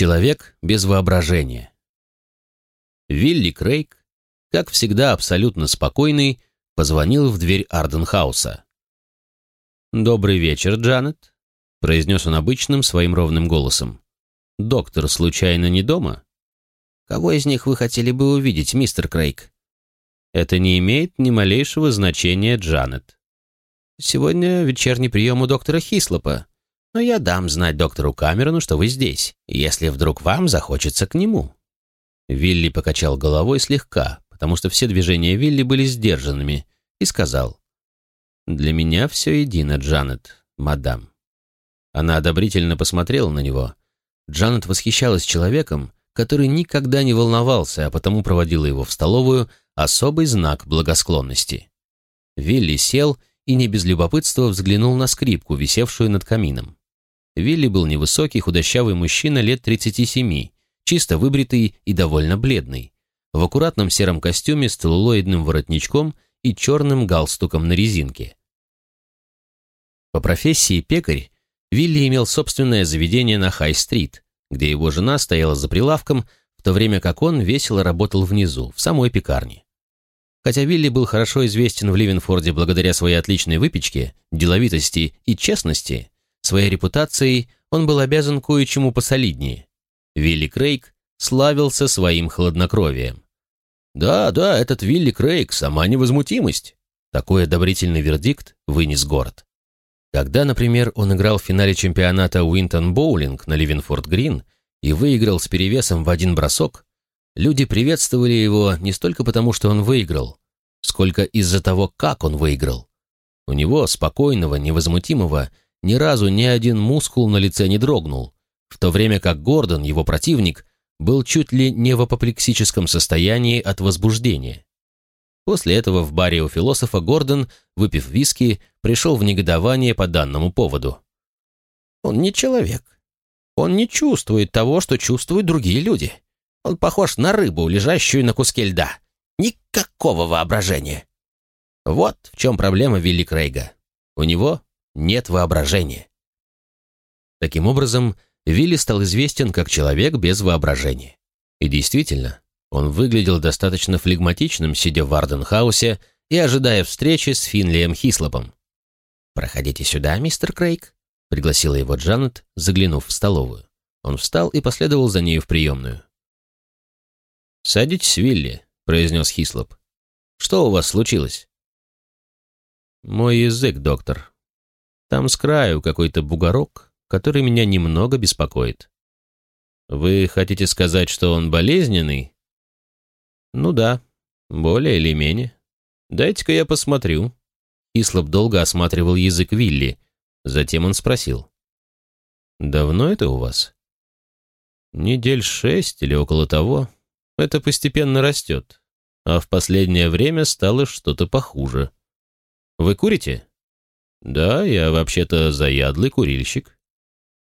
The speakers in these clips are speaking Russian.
Человек без воображения. Вилли Крейг, как всегда абсолютно спокойный, позвонил в дверь Арденхауса. «Добрый вечер, Джанет», — произнес он обычным своим ровным голосом. «Доктор случайно не дома?» «Кого из них вы хотели бы увидеть, мистер Крейг?» «Это не имеет ни малейшего значения, Джанет. Сегодня вечерний прием у доктора Хислопа, но я дам знать доктору Камерону, что вы здесь, если вдруг вам захочется к нему». Вилли покачал головой слегка, потому что все движения Вилли были сдержанными, и сказал, «Для меня все едино, Джанет, мадам». Она одобрительно посмотрела на него. Джанет восхищалась человеком, который никогда не волновался, а потому проводила его в столовую особый знак благосклонности. Вилли сел и не без любопытства взглянул на скрипку, висевшую над камином. Вилли был невысокий, худощавый мужчина лет 37, чисто выбритый и довольно бледный, в аккуратном сером костюме с целлулоидным воротничком и черным галстуком на резинке. По профессии пекарь Вилли имел собственное заведение на Хай-стрит, где его жена стояла за прилавком, в то время как он весело работал внизу, в самой пекарне. Хотя Вилли был хорошо известен в Ливенфорде благодаря своей отличной выпечке, деловитости и честности, своей репутацией он был обязан кое-чему посолиднее. Вилли Крейг славился своим хладнокровием. «Да, да, этот Вилли Крейг, сама невозмутимость!» Такой одобрительный вердикт вынес город. Когда, например, он играл в финале чемпионата Уинтон Боулинг на Ливенфорд-Грин и выиграл с перевесом в один бросок, люди приветствовали его не столько потому, что он выиграл, сколько из-за того, как он выиграл. У него, спокойного, невозмутимого, ни разу ни один мускул на лице не дрогнул, в то время как Гордон, его противник, был чуть ли не в апоплексическом состоянии от возбуждения. После этого в баре у философа Гордон, выпив виски, пришел в негодование по данному поводу. «Он не человек. Он не чувствует того, что чувствуют другие люди. Он похож на рыбу, лежащую на куске льда. Никакого воображения». Вот в чем проблема Вилли Крейга. У него нет воображения. Таким образом, Вилли стал известен как человек без воображения. И действительно, он выглядел достаточно флегматичным, сидя в Арденхаусе и ожидая встречи с Финлием Хислопом. «Проходите сюда, мистер Крейг», — пригласила его Джанет, заглянув в столовую. Он встал и последовал за нею в приемную. «Садитесь, Вилли», — произнес Хислоп. «Что у вас случилось?» «Мой язык, доктор. Там с краю какой-то бугорок, который меня немного беспокоит. Вы хотите сказать, что он болезненный? Ну да, более или менее. Дайте-ка я посмотрю. Ислоп долго осматривал язык Вилли. Затем он спросил. «Давно это у вас?» «Недель шесть или около того. Это постепенно растет. А в последнее время стало что-то похуже. Вы курите?» «Да, я вообще-то заядлый курильщик».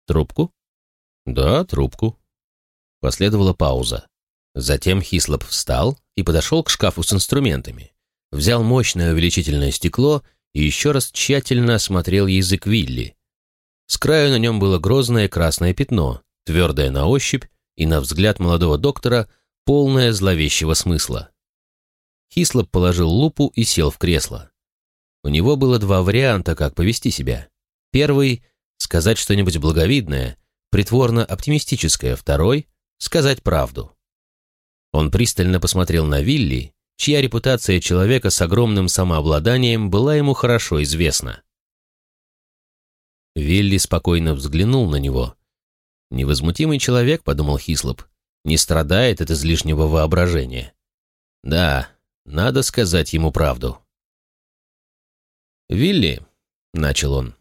«Трубку?» «Да, трубку». Последовала пауза. Затем Хислоп встал и подошел к шкафу с инструментами, взял мощное увеличительное стекло и еще раз тщательно осмотрел язык Вилли. С краю на нем было грозное красное пятно, твердое на ощупь и, на взгляд молодого доктора, полное зловещего смысла. Хислоп положил лупу и сел в кресло. У него было два варианта, как повести себя. Первый сказать что-нибудь благовидное, притворно оптимистическое, второй — сказать правду. Он пристально посмотрел на Вилли, чья репутация человека с огромным самообладанием была ему хорошо известна. Вилли спокойно взглянул на него. «Невозмутимый человек», — подумал Хислоп, — «не страдает от излишнего воображения». «Да, надо сказать ему правду». «Вилли», — начал он,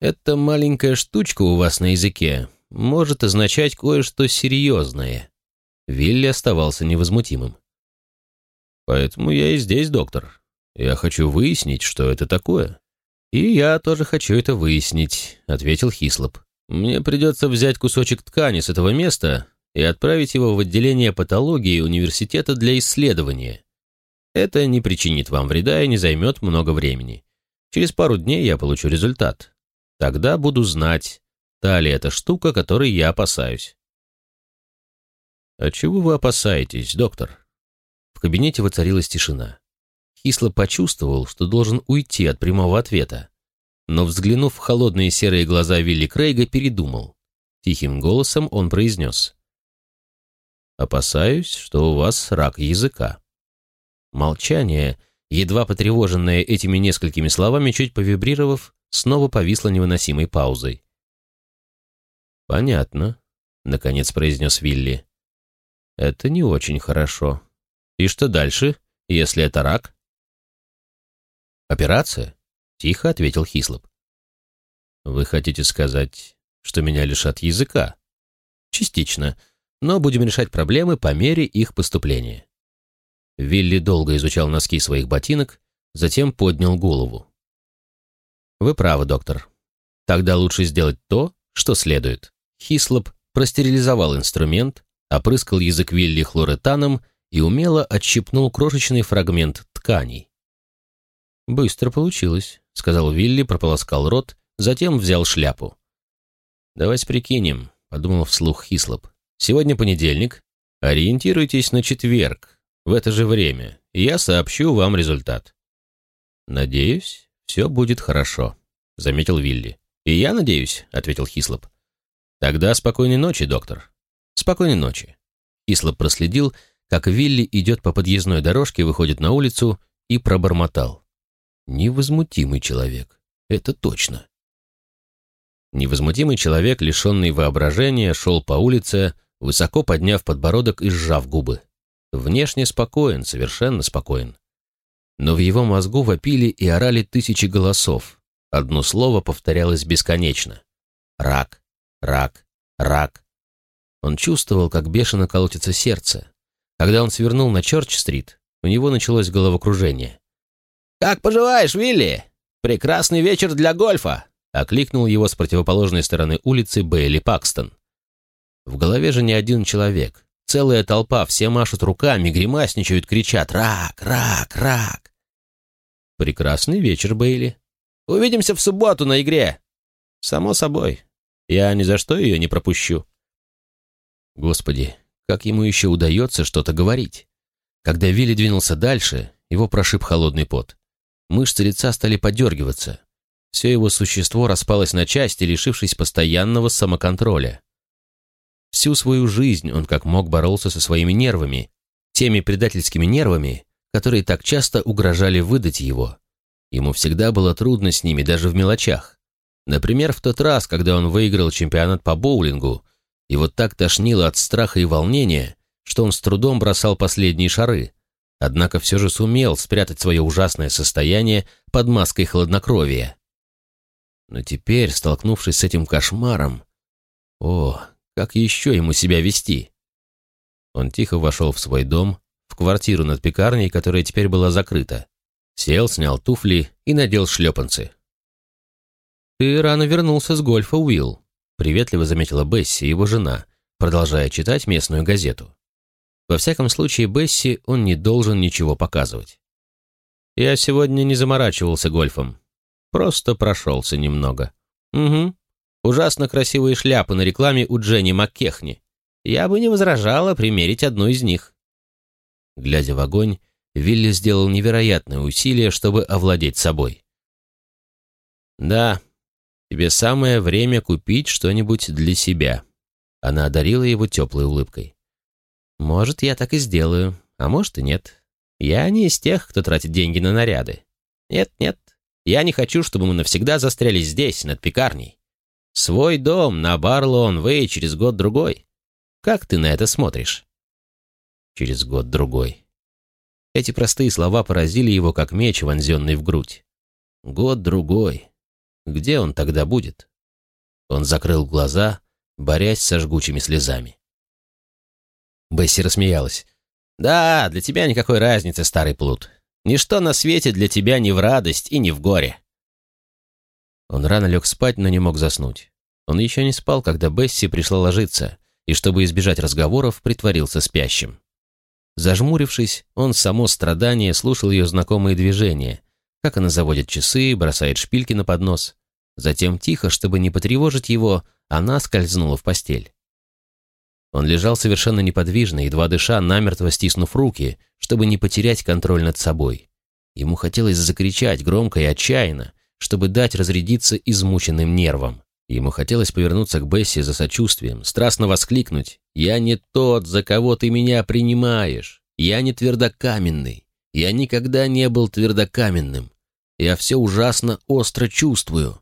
эта маленькая штучка у вас на языке может означать кое-что серьезное. Вилли оставался невозмутимым. Поэтому я и здесь, доктор. Я хочу выяснить, что это такое. И я тоже хочу это выяснить, ответил Хислоп. Мне придется взять кусочек ткани с этого места и отправить его в отделение патологии университета для исследования. Это не причинит вам вреда и не займет много времени. Через пару дней я получу результат. Тогда буду знать, та ли эта штука, которой я опасаюсь. «А чего вы опасаетесь, доктор?» В кабинете воцарилась тишина. Хисло почувствовал, что должен уйти от прямого ответа, но, взглянув в холодные серые глаза Вилли Крейга, передумал. Тихим голосом он произнес. «Опасаюсь, что у вас рак языка». Молчание, едва потревоженное этими несколькими словами, чуть повибрировав, снова повисло невыносимой паузой. «Понятно», — наконец произнес Вилли. «Это не очень хорошо. И что дальше, если это рак?» «Операция?» — тихо ответил Хислоп. «Вы хотите сказать, что меня лишат языка?» «Частично, но будем решать проблемы по мере их поступления». Вилли долго изучал носки своих ботинок, затем поднял голову. «Вы правы, доктор. Тогда лучше сделать то, что следует». Хислоп простерилизовал инструмент, опрыскал язык Вилли хлоретаном и умело отщипнул крошечный фрагмент тканей. «Быстро получилось», — сказал Вилли, прополоскал рот, затем взял шляпу. «Давайте прикинем», — подумал вслух Хислоп. «Сегодня понедельник. Ориентируйтесь на четверг, в это же время, и я сообщу вам результат». «Надеюсь, все будет хорошо», — заметил Вилли. «И я надеюсь», — ответил Хислоп. «Тогда спокойной ночи, доктор». «Спокойной ночи». Хислоп проследил, как Вилли идет по подъездной дорожке, выходит на улицу и пробормотал. Невозмутимый человек. Это точно. Невозмутимый человек, лишенный воображения, шел по улице, высоко подняв подбородок и сжав губы. Внешне спокоен, совершенно спокоен. Но в его мозгу вопили и орали тысячи голосов. Одно слово повторялось бесконечно. Рак, рак, рак. Он чувствовал, как бешено колотится сердце. Когда он свернул на Чорч-стрит, у него началось головокружение. «Как поживаешь, Вилли? Прекрасный вечер для гольфа!» — окликнул его с противоположной стороны улицы Бейли Пакстон. В голове же не один человек. Целая толпа, все машут руками, гримасничают, кричат «Рак! Рак! Рак!» «Прекрасный вечер, Бейли. Увидимся в субботу на игре!» «Само собой. Я ни за что ее не пропущу». Господи, как ему еще удается что-то говорить? Когда Вилли двинулся дальше, его прошиб холодный пот. Мышцы лица стали подергиваться. Все его существо распалось на части, лишившись постоянного самоконтроля. Всю свою жизнь он как мог боролся со своими нервами, теми предательскими нервами, которые так часто угрожали выдать его. Ему всегда было трудно с ними даже в мелочах. Например, в тот раз, когда он выиграл чемпионат по боулингу, его так тошнило от страха и волнения, что он с трудом бросал последние шары, однако все же сумел спрятать свое ужасное состояние под маской хладнокровия. Но теперь, столкнувшись с этим кошмаром, о, как еще ему себя вести? Он тихо вошел в свой дом, в квартиру над пекарней, которая теперь была закрыта. Сел, снял туфли и надел шлепанцы. «Ты рано вернулся с гольфа, Уилл», — приветливо заметила Бесси, его жена, продолжая читать местную газету. Во всяком случае, Бесси он не должен ничего показывать. Я сегодня не заморачивался гольфом. Просто прошелся немного. Угу. Ужасно красивые шляпы на рекламе у Дженни Маккехни. Я бы не возражала примерить одну из них. Глядя в огонь, Вилли сделал невероятное усилие, чтобы овладеть собой. «Да, тебе самое время купить что-нибудь для себя». Она одарила его теплой улыбкой. Может, я так и сделаю, а может и нет. Я не из тех, кто тратит деньги на наряды. Нет, нет, я не хочу, чтобы мы навсегда застряли здесь, над пекарней. Свой дом на Барлоун-Вэй через год-другой. Как ты на это смотришь? Через год-другой. Эти простые слова поразили его, как меч, вонзенный в грудь. Год-другой. Где он тогда будет? Он закрыл глаза, борясь со жгучими слезами. Бесси рассмеялась. «Да, для тебя никакой разницы, старый плут. Ничто на свете для тебя не в радость и не в горе». Он рано лег спать, но не мог заснуть. Он еще не спал, когда Бесси пришла ложиться, и, чтобы избежать разговоров, притворился спящим. Зажмурившись, он само страдание слушал ее знакомые движения, как она заводит часы, бросает шпильки на поднос. Затем тихо, чтобы не потревожить его, она скользнула в постель. Он лежал совершенно неподвижно, едва дыша, намертво стиснув руки, чтобы не потерять контроль над собой. Ему хотелось закричать громко и отчаянно, чтобы дать разрядиться измученным нервам. Ему хотелось повернуться к Бесси за сочувствием, страстно воскликнуть «Я не тот, за кого ты меня принимаешь! Я не твердокаменный! Я никогда не был твердокаменным! Я все ужасно остро чувствую!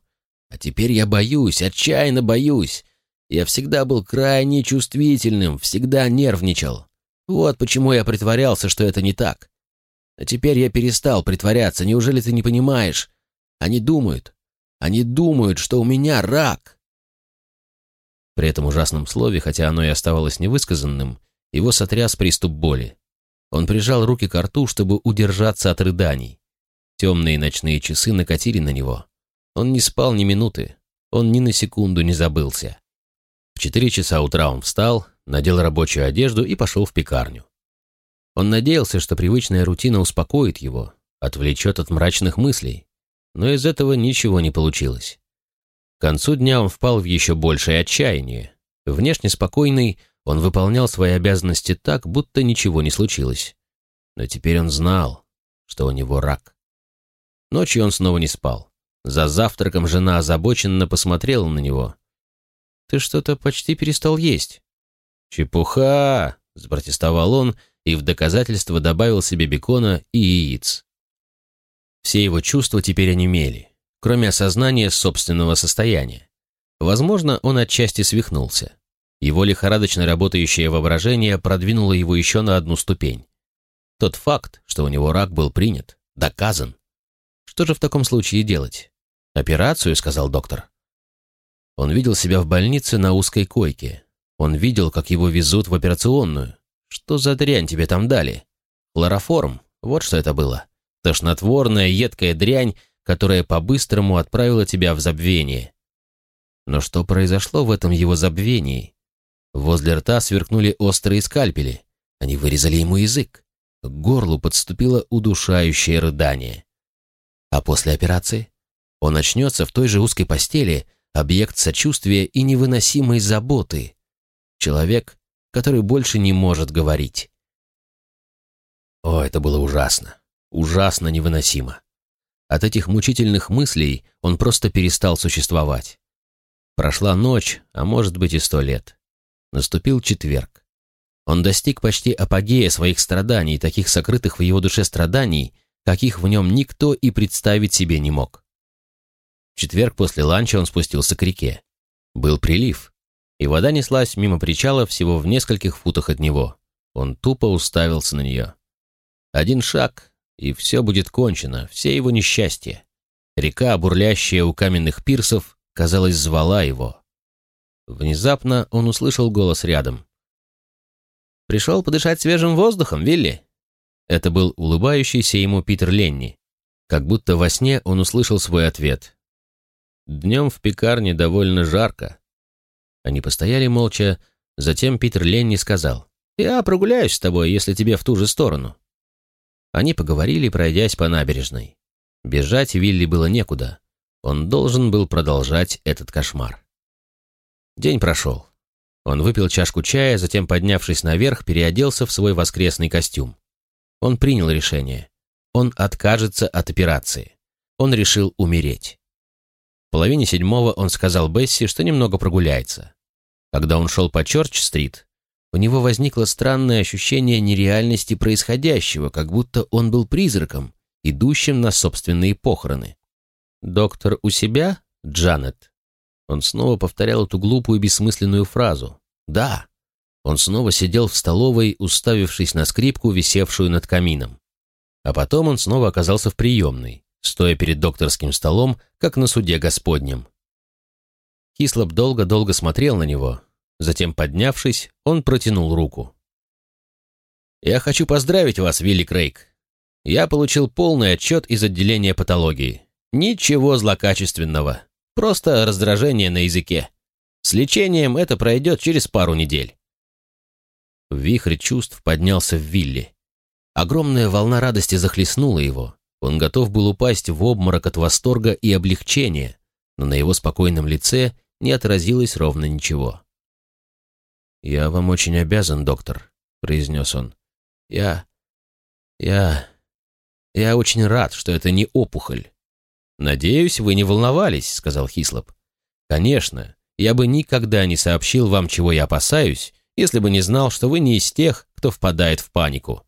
А теперь я боюсь, отчаянно боюсь! Я всегда был крайне чувствительным, всегда нервничал. Вот почему я притворялся, что это не так. А теперь я перестал притворяться, неужели ты не понимаешь? Они думают, они думают, что у меня рак. При этом ужасном слове, хотя оно и оставалось невысказанным, его сотряс приступ боли. Он прижал руки к рту, чтобы удержаться от рыданий. Темные ночные часы накатили на него. Он не спал ни минуты, он ни на секунду не забылся. В четыре часа утра он встал, надел рабочую одежду и пошел в пекарню. Он надеялся, что привычная рутина успокоит его, отвлечет от мрачных мыслей, но из этого ничего не получилось. К концу дня он впал в еще большее отчаяние. Внешне спокойный, он выполнял свои обязанности так, будто ничего не случилось. Но теперь он знал, что у него рак. Ночью он снова не спал. За завтраком жена озабоченно посмотрела на него. «Ты что-то почти перестал есть». «Чепуха!» — запротестовал он и в доказательство добавил себе бекона и яиц. Все его чувства теперь онемели, кроме осознания собственного состояния. Возможно, он отчасти свихнулся. Его лихорадочно работающее воображение продвинуло его еще на одну ступень. Тот факт, что у него рак был принят, доказан. Что же в таком случае делать? «Операцию», — сказал доктор. Он видел себя в больнице на узкой койке. Он видел, как его везут в операционную. Что за дрянь тебе там дали? Хлороформ, вот что это было. Тошнотворная, едкая дрянь, которая по-быстрому отправила тебя в забвение. Но что произошло в этом его забвении? Возле рта сверкнули острые скальпели. Они вырезали ему язык. К горлу подступило удушающее рыдание. А после операции? Он очнется в той же узкой постели, объект сочувствия и невыносимой заботы. Человек, который больше не может говорить. О, это было ужасно ужасно невыносимо. От этих мучительных мыслей он просто перестал существовать. Прошла ночь, а может быть и сто лет. Наступил четверг. Он достиг почти апогея своих страданий, таких сокрытых в его душе страданий, каких в нем никто и представить себе не мог. В четверг после ланча он спустился к реке. Был прилив, и вода неслась мимо причала всего в нескольких футах от него. Он тупо уставился на нее. Один шаг, и все будет кончено, все его несчастья. Река, бурлящая у каменных пирсов, казалось, звала его. Внезапно он услышал голос рядом. «Пришел подышать свежим воздухом, Вилли?» Это был улыбающийся ему Питер Ленни. Как будто во сне он услышал свой ответ. «Днем в пекарне довольно жарко». Они постояли молча, затем Питер Ленни сказал. «Я прогуляюсь с тобой, если тебе в ту же сторону». Они поговорили, пройдясь по набережной. Бежать Вилли было некуда. Он должен был продолжать этот кошмар. День прошел. Он выпил чашку чая, затем, поднявшись наверх, переоделся в свой воскресный костюм. Он принял решение. Он откажется от операции. Он решил умереть. В половине седьмого он сказал Бесси, что немного прогуляется. Когда он шел по Чорч-стрит, у него возникло странное ощущение нереальности происходящего, как будто он был призраком, идущим на собственные похороны. «Доктор у себя, Джанет?» Он снова повторял эту глупую бессмысленную фразу. «Да». Он снова сидел в столовой, уставившись на скрипку, висевшую над камином. А потом он снова оказался в приемной, стоя перед докторским столом, как на суде Господнем. Кислоп долго-долго смотрел на него, Затем, поднявшись, он протянул руку. «Я хочу поздравить вас, Вилли Крейг. Я получил полный отчет из отделения патологии. Ничего злокачественного, просто раздражение на языке. С лечением это пройдет через пару недель». Вихрь чувств поднялся в Вилли. Огромная волна радости захлестнула его. Он готов был упасть в обморок от восторга и облегчения, но на его спокойном лице не отразилось ровно ничего. «Я вам очень обязан, доктор», — произнес он. «Я... я... я очень рад, что это не опухоль». «Надеюсь, вы не волновались», — сказал Хислоп. «Конечно, я бы никогда не сообщил вам, чего я опасаюсь, если бы не знал, что вы не из тех, кто впадает в панику».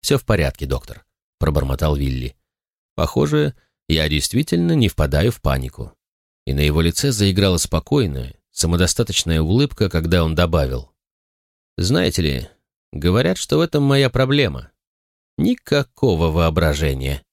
«Все в порядке, доктор», — пробормотал Вилли. «Похоже, я действительно не впадаю в панику». И на его лице заиграла спокойная, самодостаточная улыбка, когда он добавил. «Знаете ли, говорят, что в этом моя проблема. Никакого воображения».